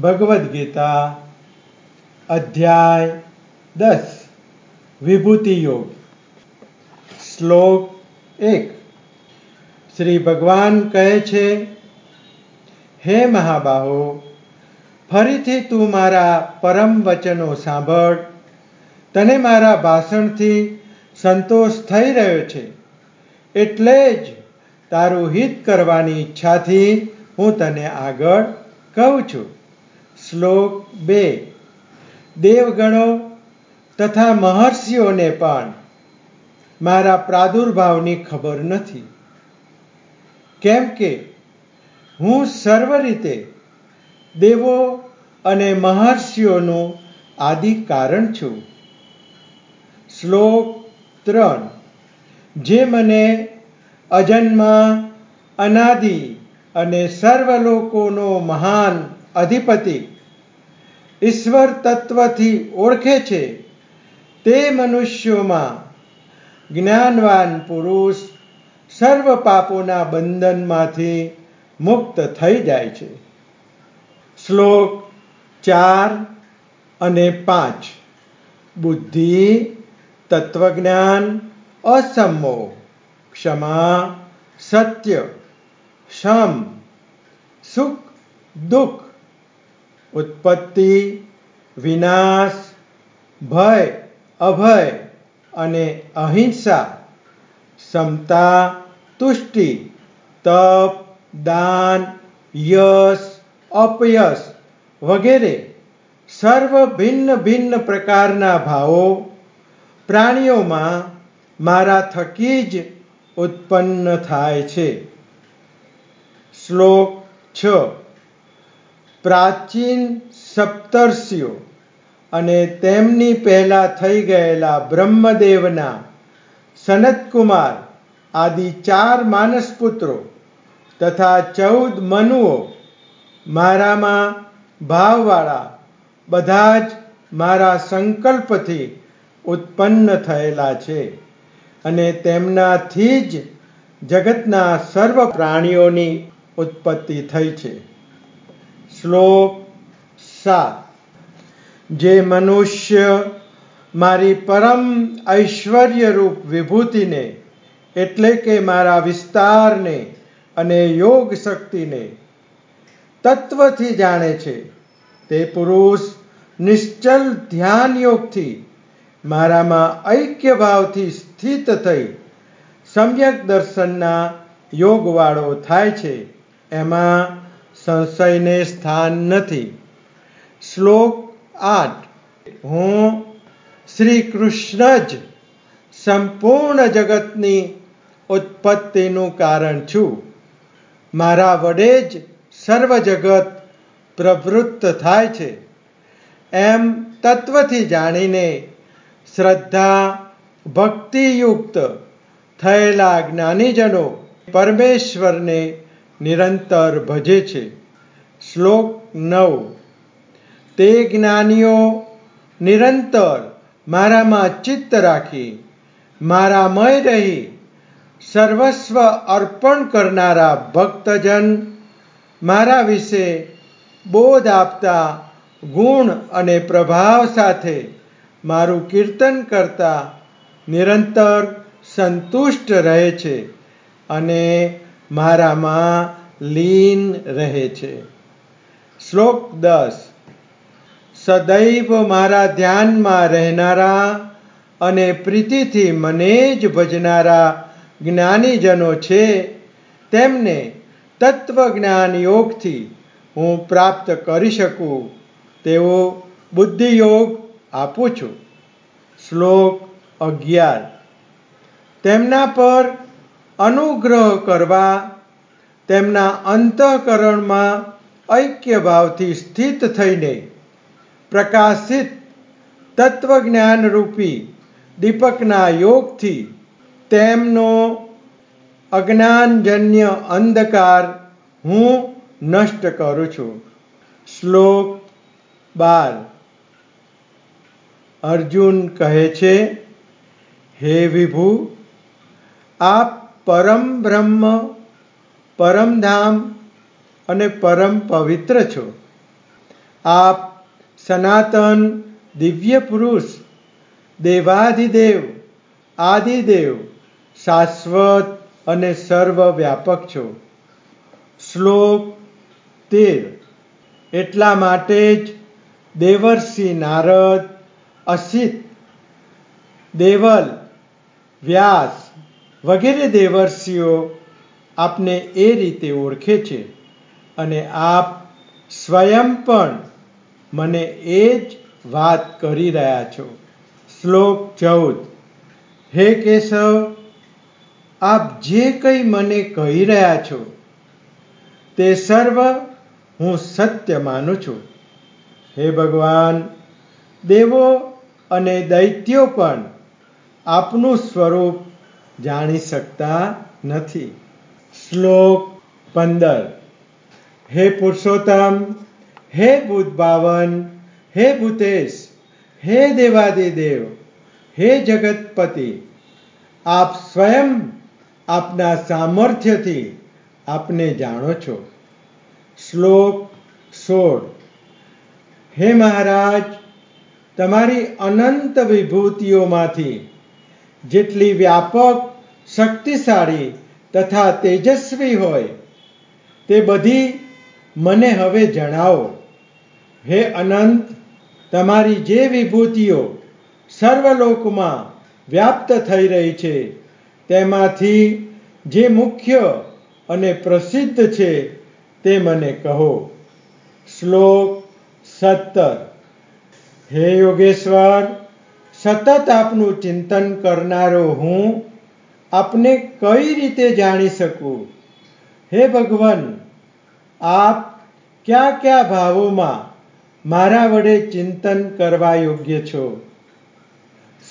ભગવદ્ ગીતા અધ્યાય દસ વિભૂતિ યોગ શ્લોક એક. શ્રી ભગવાન કહે છે, હે મહાબાહો, ફરીથી તું મારા પરમ વચનો સાંભળ. તને મારા ભાષણથી સંતોષ થઈ રહ્યો છે. એટલે જ તારું હિત કરવાની ઈચ્છાથી હું તને આગળ કહું છું. શ્લોક બે. દેવગણો તથા મહર્ષિઓને પણ મારા પ્રાદુર્ભાવની ખબર નથી. કેમ કે હું સર્વ રીતે દેવો અને મહર્ષિઓનું આદિ કારણ છું. શ્લોક ત્રણ. જે મને અજન્મા, અનાદિ અને સર્વલોકોનો મહાન અધિપતિ. ઈશ્વર તત્વથી ઓળખે છે તે મનુષ્યોમાં જ્ઞાનવાન પુરુષ સર્વ પાપોના બંધનમાંથી મુક્ત થઈ જાય છે. શ્લોક ચાર અને પાંચ. બુદ્ધિ, તત્વજ્ઞાન અસમો ક્ષમા, સત્ય, શમ, સુખ, દુઃખ ઉત્પત્તિ, વિનાશ, ભય, અભય અને અહિંસા ક્ષમતા તુષ્ટિ, તપ, દાન, યશ, અપયશ વગેરે સર્વ ભિન્ન ભિન્ન પ્રકારના ભાવો પ્રાણીઓમાં મારા થકી જ ઉત્પન્ન થાય છે. શ્લોક છ. પ્રાચીન સપ્તર્ષિઓ અને તેમની પહેલા થઈ ગયેલા બ્રહ્મદેવના સનતકુમાર આદિ ચાર માનસ પુત્રો તથા ચૌદ મનુઓ મારામાં ભાવવાળા બધા જ મારા સંકલ્પથી ઉત્પન્ન થયેલા છે અને તેમનાથી જ જગતના સર્વ પ્રાણીઓની ઉત્પત્તિ થઈ છે. શ્લોક સાત. જે મનુષ્ય મારી પરમ ઐશ્વર્યરૂપ વિભૂતિને એટલે કે મારા વિસ્તારને અને યોગ શક્તિને તત્વથી જાણે છે, તે પુરુષ નિશ્ચલ ધ્યાન યોગથી મારામાં ઐક્ય ભાવથી સ્થિત થઈ સમ્યક દર્શનના યોગવાળો થાય છે. એમાં સંશયને સ્થાન નથી. શ્લોક આઠ. હું શ્રી કૃષ્ણ જ સંપૂર્ણ જગતની ઉત્પત્તિનું કારણ છું. મારા વડે જ સર્વ જગત પ્રવૃત્ત થાય છે. એમ તત્વથી જાણીને શ્રદ્ધા ભક્તિયુક્ત થયેલા જ્ઞાનીજનો પરમેશ્વરને નિરંતર ભજે છે. શ્લોક નવ. તે જ્ઞાનીઓ નિરંતર મારામાં ચિત્ત રાખી, મારામય રહી, સર્વસ્વ અર્પણ કરનારા ભક્તજન મારા વિશે બોધ આપતા ગુણ અને પ્રભાવ સાથે મારું કીર્તન કરતા નિરંતર સંતુષ્ટ રહે છે અને મારામાં લીન રહે છે. શ્લોક દસ. સદૈવ મારા ધ્યાનમાં રહેનારા અને પ્રીતિથી મને જ ભજનારા જ્ઞાનીજનો છે, તેમને તત્વજ્ઞાન યોગથી હું પ્રાપ્ત કરી શકું, તેવો બુદ્ધિયોગ આપું છું. શ્લોક અગિયાર. તેમના પર અનુગ્રહ કરવા તેમના અંતઃકરણમાં ઐક્ય ભાવથી સ્થિત થઈને પ્રકાશિત તત્વજ્ઞાન રૂપી દીપકના યોગથી તેમનો અજ્ઞાનજન્ય અંધકાર હું નષ્ટ કરું છું. શ્લોક બાર. અર્જુન કહે છે, હે વિભુ, આપ પરમ બ્રહ્મ પરમધામ અને પરમ પવિત્ર છો. આપ સનાતન દિવ્ય પુરુષ, દેવાધિદેવ, આદિદેવ, શાશ્વત અને સર્વવ્યાપક છો. શ્લોક તેર. એટલા માટે જ દેવર્ષિ નારદ અસિત, દેવલ, વ્યાસ વગેરે દેવર્ષિઓ આપને એ રીતે ઓળખે છે અને આપ સ્વયં પણ મને એ જ વાત કરી રહ્યા છો. શ્લોક ચૌદ. હે કેશવ, આપ જે કંઈ મને કહી રહ્યા છો તે સર્વ હું સત્ય માનું છું. હે ભગવાન, દેવો અને દૈત્યો પણ આપનું સ્વરૂપ જાણી શકતા નથી. શ્લોક પંદર. હે પુરુષોત્તમ, હે ભૂતભાવન હે ભૂતેશ, હે દેવાદિદેવ, હે જગતપતિ, આપ સ્વયં આપના સામર્થ્યથી આપને જાણો છો. શ્લોક સોળ. હે મહારાજ, તમારી અનંત વિભૂતિઓમાંથી જેટલી વ્યાપક શક્તિશાળી તથા તેજસ્વી હોય તે બધી મને હવે જણાવો. હે અનંત, તમારી જે વિભૂતિઓ સર્વલોકમાં વ્યાપ્ત થઈ રહી છે, તેમાંથી જે મુખ્ય અને પ્રસિદ્ધ છે તે મને કહો. શ્લોક સત્તર. હે યોગેશ્વર, સતત આપનું ચિંતન કરનારો હું આપને કઈ રીતે જાણી શકું? હે ભગવાન, આપ કયા કયા ભાવોમાં મારા વડે ચિંતન કરવા યોગ્ય છો?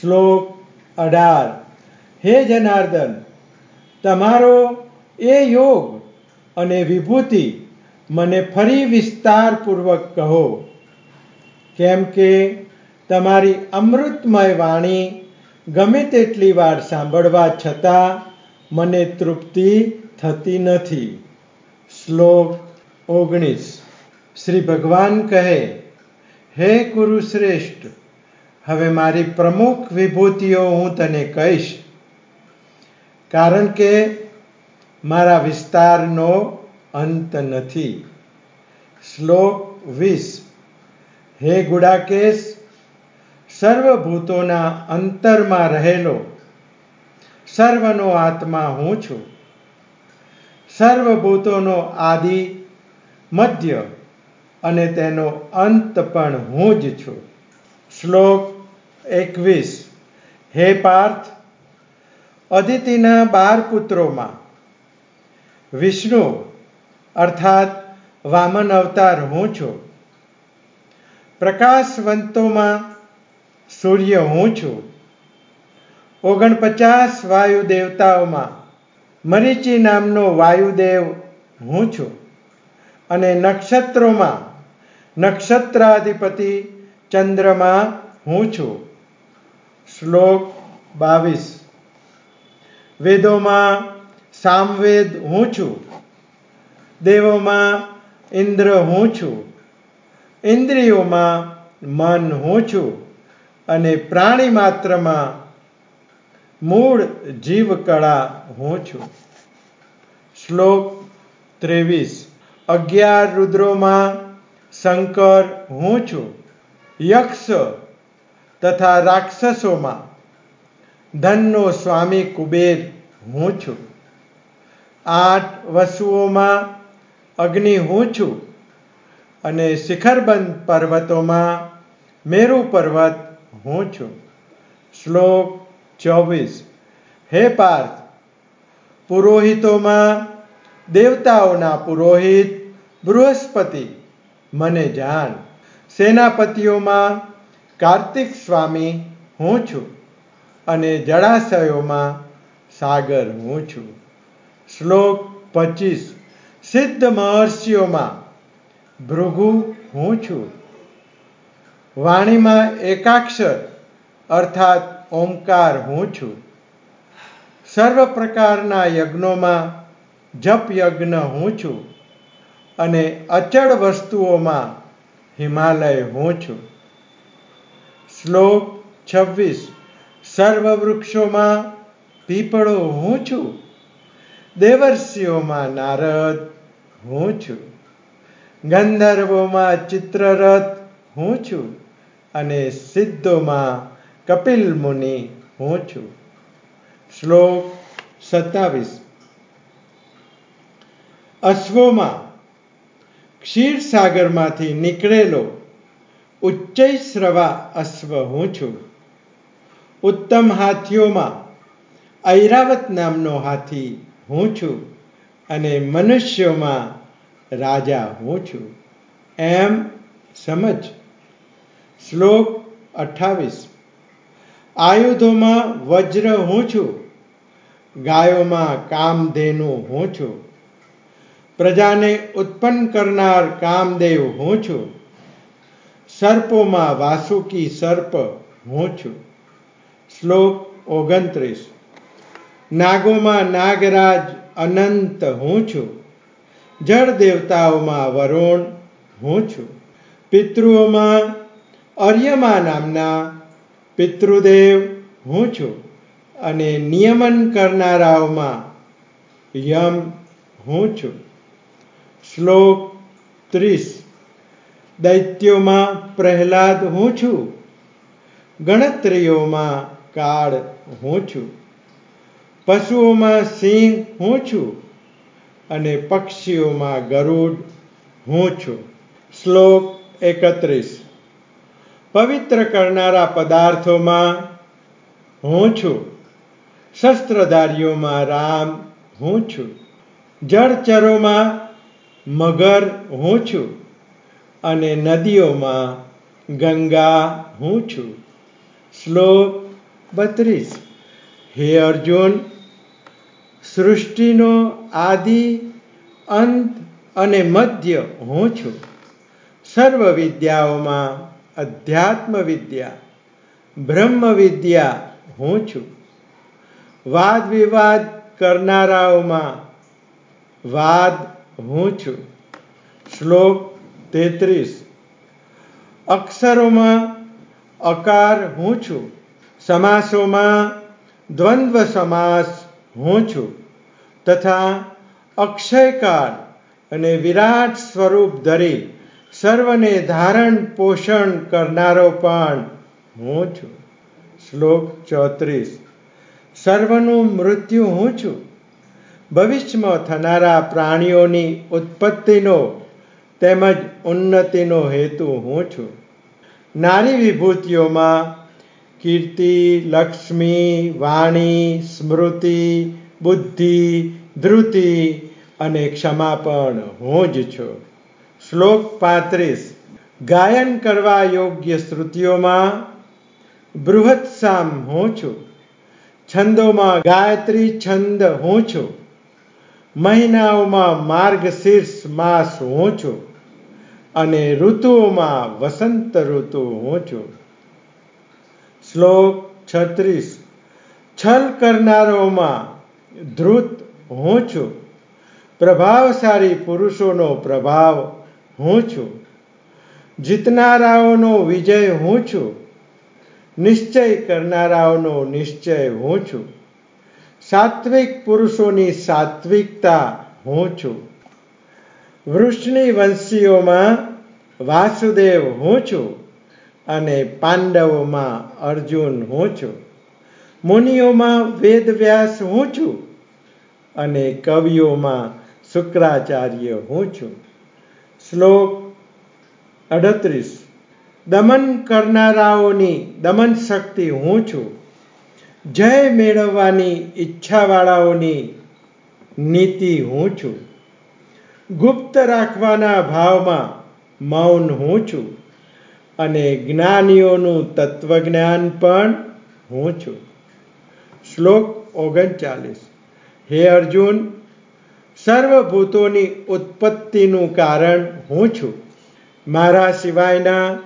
શ્લોક અઢાર, હે જનાર્દન, તમારો એ યોગ અને વિભૂતિ મને ફરી વિસ્તારપૂર્વક કહો. કેમ કે તમારી અમૃતમય વાણી ગમે તેટલી વાર સાંભળવા છતાં મને તૃપ્તિ થતી નથી. શ્લોક ઓગણીસ. શ્રી ભગવાન કહે, હે કુરુશ્રેષ્ઠ હવે મારી પ્રમુખ વિભૂતિઓ હું તને કહીશ. કારણ કે મારા વિસ્તારનો અંત નથી. શ્લોક વીસ. હે ગુડાકેશ સર્વભૂતોના અંતરમાં રહેલો સર્વનો આત્મા હું છું. સર્વભૂતોનો આદિ મધ્ય અને તેનો અંત પણ હું જ છું. શ્લોક એકવીસ. હે પાર્થ, અદિતિના બાર પુત્રોમાં વિષ્ણુ અર્થાત વામન અવતાર હું છું. પ્રકાશવંતોમાં સૂર્ય હું છું. ઓગણપચાસ વાયુ દેવતાઓમાં મરીચી નામનો વાયુદેવ હું છું. અને નક્ષત્રોમાં નક્ષત્રાધિપતિ ચંદ્રમાં હું છું. શ્લોક બાવીસ. વેદોમાં સામવેદ હું છું. દેવોમાં ઇન્દ્ર હું છું. ઇન્દ્રિયોમાં મન હું છું. અને પ્રાણી માત્રમાં મૂળ જીવ કળા હું છું. શ્લોક ત્રેવીસ. અગિયાર રુદ્રોમાં શંકર હું છું. યક્ષ તથા રાક્ષસોમાં ધનનો સ્વામી કુબેર હું છું. આઠ વસુઓમાં અગ્નિ હું છું. અને શિખરબંધ પર્વતોમાં મેરુ પર્વત હું છું. શ્લોક ચોવીસ. હે પાર્થ, પુરોહિતોમાં દેવતાઓના પુરોહિત, બૃહસ્પતિ, મને જાણ. સેનાપતિઓમાં કાર્તિક સ્વામી હું છું અને જળાશયોમાં સાગર હું છું. શ્લોક પચીસ. સિદ્ધ મહર્ષિઓમાં ભૃગુ હું છું. વાણીમાં એકાક્ષર અર્થાત ઓમકાર હું છું. સર્વ પ્રકારના યજ્ઞોમાં જપ યજ્ઞ હું છું અને અચળ વસ્તુઓમાં હિમાલય હું છું. શ્લોક છવ્વીસ, સર્વ વૃક્ષોમાં પીપળો હું છું. દેવર્ષિઓમાં નારદ હું છું. ગંધર્વોમાં ચિત્રરથ હું છું. અને સિદ્ધોમાં કપિલ મુનિ હું છું. શ્લોક સત્તાવીસ. અશ્વોમાં ક્ષીરસાગરમાંથી નીકળેલો ઉચ્ચૈશ્રવા અશ્વ હું છું. ઉત્તમ હાથીઓમાં ઐરાવત નામનો હાથી હું છું અને મનુષ્યોમાં રાજા હું છું. એમ સમજ. શ્લોક અઠ્ઠાવીસ. આયુધોમાં વજ્ર હું છું? ગાયોમાં કામધેનુ હું છું? પ્રજાને ઉત્પન્ન કરનાર કામદેવ હું છું? સર્પોમાં વાસુકી સર્પ હું છું? શ્લોક ઓગણત્રીસ. નાગોમાં નાગરાજ અનંત હું છું? જળ દેવતાઓમાં વરુણ હું છું? પિતૃઓમાં અર્યમા નામના પિતૃદેવ હું છું અને નિયમન કરનારાઓમાં યમ હું છું. શ્લોક ત્રીસ. દૈત્યોમાં પ્રહલાદ હું છું. ગણતરીઓમાં કાળ હું છું. પશુઓમાં સિંહ હું છું અને પક્ષીઓમાં ગરુડ હું છું. શ્લોક એકત્રીસ. પવિત્ર કરનારા પદાર્થોમાં હું છું. શસ્ત્રધારીઓમાં રામ હું છું. જળચરોમાં મગર હું છું. અને નદીઓમાં ગંગા હું છું. શ્લોક બત્રીસ. હે અર્જુન, સૃષ્ટિનો આદિ, અંત અને મધ્ય હું છું. સર્વ વિદ્યાઓમાં અધ્યાત્મ વિદ્યા બ્રહ્મ વિદ્યા હું છું. વાદ વિવાદ કરનારાઓમાં વાદ હું છું. શ્લોક તેત્રીસ. અક્ષરોમાં અકાર હું છું. સમાસોમાં દ્વંદ્વ સમાસ હું છું. તથા અક્ષયકાળ અને વિરાટ સ્વરૂપ ધરી સર્વને ધારણ પોષણ કરનારો પણ હું છું. શ્લોક ચોત્રીસ. સર્વનું મૃત્યુ હું છું. ભવિષ્યમાં થનારા પ્રાણીઓની ઉત્પત્તિનો તેમજ ઉન્નતિનો હેતુ હું છું. નારી વિભૂતિઓમાં કીર્તિ, લક્ષ્મી, વાણી, સ્મૃતિ, બુદ્ધિ ધૃતિ અને ક્ષમા પણ હું જ છું. શ્લોક પાંત્રીસ. ગાયન કરવા યોગ્ય શ્રુતિઓમાં બૃહત્સામ હું છું. છંદોમાં ગાયત્રી છંદ હું છું. મહિનાઓમાં માર્ગશીર્ષ માસ હું છું. અને ઋતુઓમાં વસંત ઋતુ હું છું. શ્લોક છત્રીસ. છલ કરનારોમાં ધ્રુત હું છું. પ્રભાવશાળી પુરુષોનો પ્રભાવ હું છું. જીતનારાઓનો વિજય હું છું. નિશ્ચય કરનારાઓનો નિશ્ચય હું છું. સાત્વિક પુરુષોની સાત્વિકતા હું છું. વૃષ્ણિ વંશીઓમાં વાસુદેવ હું છું અને પાંડવોમાં અર્જુન હું છું. મુનિઓમાં વેદવ્યાસ હું છું અને કવિઓમાં શુક્રાચાર્ય હું છું. શ્લોક અડત્રીસ. દમન કરનારાઓની દમન શક્તિ હું છું? જય મેળવવાની ઈચ્છાવાળાઓની નીતિ હું છું? ગુપ્ત રાખવાના ભાવમાં મૌન હું છું? અને જ્ઞાનીઓનું તત્વજ્ઞાન પણ હું છું? શ્લોક ઓગણચાલીસ. હે અર્જુન સર્વભૂતોની ઉત્પત્તિનું કારણ હું છું. મારા સિવાયના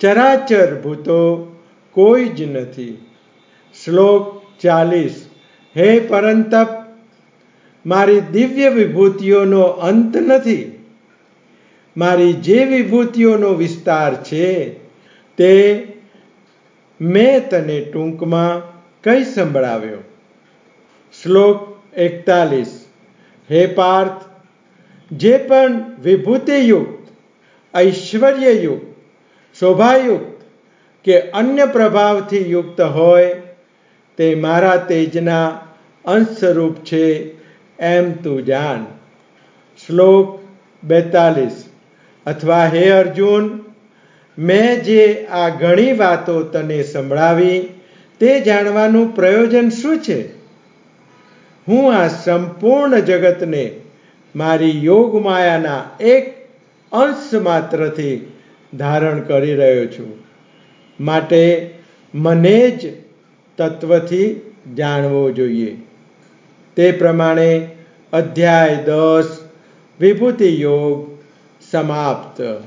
ચરાચર ભૂતો કોઈ જ નથી. શ્લોક ચાલીસ, હે પરંતપ, મારી દિવ્ય વિભૂતિઓનો અંત નથી. મારી જે વિભૂતિઓનો વિસ્તાર છે, તે મેં તને ટૂંકમાં કઈ સંભળાવ્યો? શ્લોક એકતાલીસ હે પાર્થ, જે પણ વિભૂતિયુક્ત, ઐશ્વર્યયુક્ત, શોભાયુક્ત કે અન્ય પ્રભાવથી યુક્ત હોય, તે મારા તેજના અંશ સ્વરૂપ છે એમ તું જાણ. શ્લોક બેતાલીસ. અથવા હે અર્જુન, મેં જે આ ઘણી વાતો તને સંભળાવી, તે જાણવાનું પ્રયોજન શું છે? હું આ સંપૂર્ણ જગતને મારી યોગ માયાના એક અંશ માત્રથી ધારણ કરી રહ્યો છું. માટે મને જ તત્વથી જાણવો જોઈએ. તે પ્રમાણે અધ્યાય દસ, વિભૂતિ યોગ સમાપ્ત.